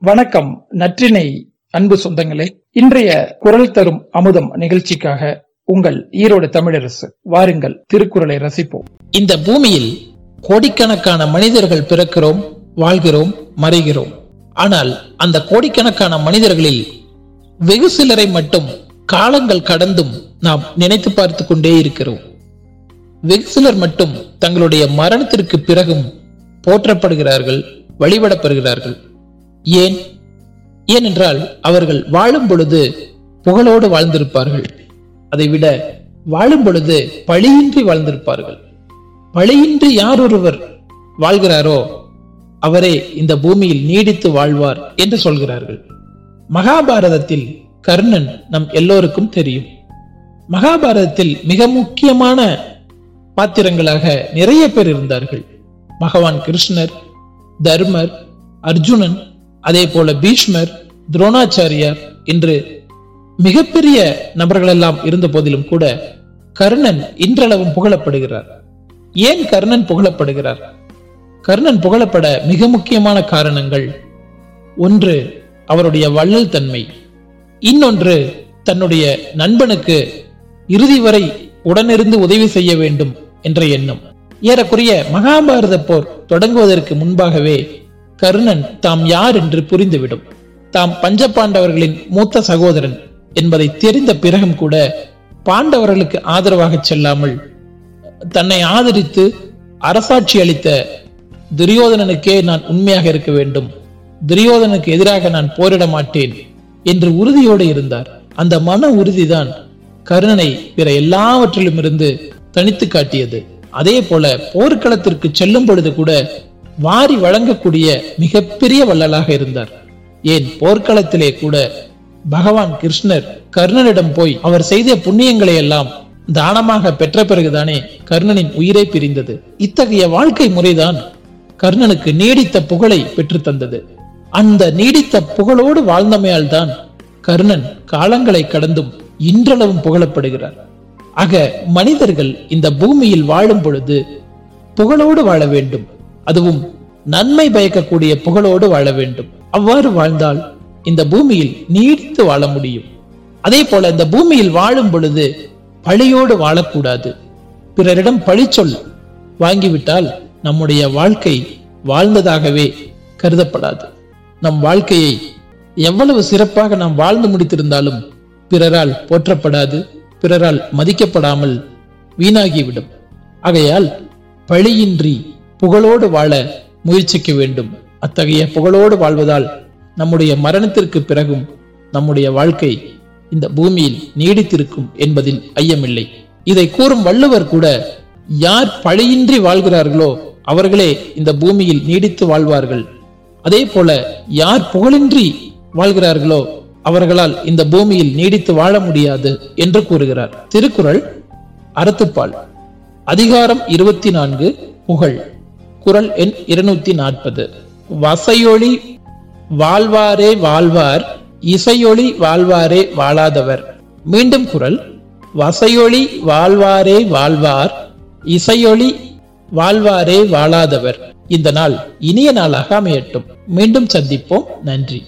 வணக்கம் நற்றினை அன்பு சொந்தங்களே. இன்றைய குரல் தரும் அமுதம் நிகழ்ச்சிக்காக உங்கள் ஈரோடு தமிழரசு வாருங்கள் திருக்குறளை ரசிப்போம். இந்த பூமியில் கோடிக்கணக்கான மனிதர்கள் பிறக்கிறோம் வாழ்கிறோம் மறைகிறோம். ஆனால் அந்த கோடிக்கணக்கான மனிதர்களில் வெகு சிலரை மட்டும் காலங்கள் கடந்தும் நாம் நினைத்து பார்த்து கொண்டே இருக்கிறோம். வெகு சிலர் மட்டும் தங்களுடைய மரணத்திற்கு பிறகும் போற்றப்படுகிறார்கள் வழிபடப்படுகிறார்கள். ஏன்? ஏனென்றால் அவர்கள் வாழும் பொழுது புகழோடு வாழ்ந்திருப்பார்கள். அதைவிட வாழும் பொழுது பழியின்றி வாழ்ந்திருப்பார்கள். பழியின்றி யார் ஒருவர் வாழ்கிறாரோ அவரே இந்த பூமியில் நீடித்து வாழ்வார் என்று சொல்கிறார்கள். மகாபாரதத்தில் கர்ணன் நம் எல்லோருக்கும் தெரியும். மகாபாரதத்தில் மிக முக்கியமான பாத்திரங்களாக நிறைய பேர் இருந்தார்கள். பகவான் கிருஷ்ணர் தர்மர் அர்ஜுனன் அதே போல பீஷ்மர் துரோணாச்சாரியார் என்று மிகப்பெரிய நபர்கள் எல்லாம் இருந்த போதிலும் கூட கர்ணன் இன்றளவும் புகழப்படுகிறார். ஏன் கர்ணன் புகழப்படுகிறார்? கர்ணன் புகழப்பட மிக முக்கியமான காரணங்கள் ஒன்று அவருடைய வள்ளல் தன்மை. இன்னொன்று தன்னுடைய நண்பனுக்கு இறுதி வரை உடனிருந்து உதவி செய்ய வேண்டும் என்ற எண்ணம். ஏறக்குறைய மகாபாரத போர் தொடங்குவதற்கு முன்பாகவே கர்ணன் தாம் யார் என்று புரிந்துவிடும். தாம் பஞ்ச பாண்டவர்களின் மூத்த சகோதரன் என்பதை தெரிந்த பிறகும் கூட பாண்டவர்களுக்கு ஆதரவாக செல்லாமல் தன்னை ஆதரித்து அரசாட்சி அளித்த துரியோதனனுக்கே நான் உண்மையாக இருக்க வேண்டும். துரியோதனுக்கு எதிராக நான் போரிட மாட்டேன் என்று உறுதியோடு இருந்தார். அந்த மன உறுதிதான் கருணனை பிற எல்லாவற்றிலும் இருந்து தனித்து காட்டியது. அதே போல போர்க்களத்திற்கு செல்லும் பொழுது கூட வாரி வழங்கக்கூடிய மிகப்பெரிய வள்ளலாக இருந்தார். ஏன் போர்க்களத்திலே கூட பகவான் கிருஷ்ணர் கர்ணனிடம் போய் அவர் செய்த புண்ணியங்களை எல்லாம் தானமாக பெற்ற பிறகுதானே கர்ணனின் உயிரை பிரிந்தது. இத்தகைய வாழ்க்கை முறைதான் கர்ணனுக்கு நீடித்த புகழை பெற்று தந்தது. அந்த நீடித்த புகழோடு வாழ்ந்தமையால் தான் கர்ணன் காலங்களை கடந்தும் இன்றளவும் புகழப்படுகிறார். ஆக மனிதர்கள் இந்த பூமியில் வாழும் பொழுது புகழோடு வாழ வேண்டும். அதுவும் நன்மை பயக்கக்கூடிய புகழோடு வாழ வேண்டும். அவ்வாறு வாழ்ந்தால் இந்த பூமியில் நீடித்து வாழ முடியும். அதே போல இந்த பூமியில் வாழும் பொழுது பழியோடு வாழக்கூடாது. பிறரிடம் பழிச்சொல் வாங்கிவிட்டால் நம்முடைய வாழ்க்கை வாழ்ந்ததாகவே கருதப்படாது. நம் வாழ்க்கையை எவ்வளவு சிறப்பாக நாம் வாழ்ந்து முடித்திருந்தாலும் பிறரால் போற்றப்படாது பிறரால் மதிக்கப்படாமல் வீணாகிவிடும். ஆகையால் பழியின்றி புகழோடு வாழ முயற்சிக்க வேண்டும். அத்தகைய புகழோடு வாழ்வதால் நம்முடைய மரணத்திற்கு பிறகும் நம்முடைய வாழ்க்கை இந்த பூமியில் நீடித்திருக்கும் என்பதில் ஐயமில்லை. இதை கூறும் வள்ளுவர் கூட யார் பழியின்றி வாழ்கிறார்களோ அவர்களே இந்த பூமியில் நீடித்து வாழ்வார்கள். அதே போல யார் புகழின்றி வாழ்கிறார்களோ அவர்களால் இந்த பூமியில் நீடித்து வாழ முடியாது என்று கூறுகிறார். திருக்குறள் அறத்துப்பால். அதிகாரம் இருபத்தி நான்கு புகழ். குரல் எண் இருநூத்தி நாற்பது. வசையொளி வாழ்வாரே வாழ்வார் இசையொளி வாழ்வாரே வாழாதவர். மீண்டும் குரல் வசையொளி வாழ்வாரே வாழ்வார் இசையொளி வாழ்வாரே வாழாதவர். இந்த நாள் இனிய நாளாக அமையட்டும். மீண்டும் சந்திப்போம். நன்றி.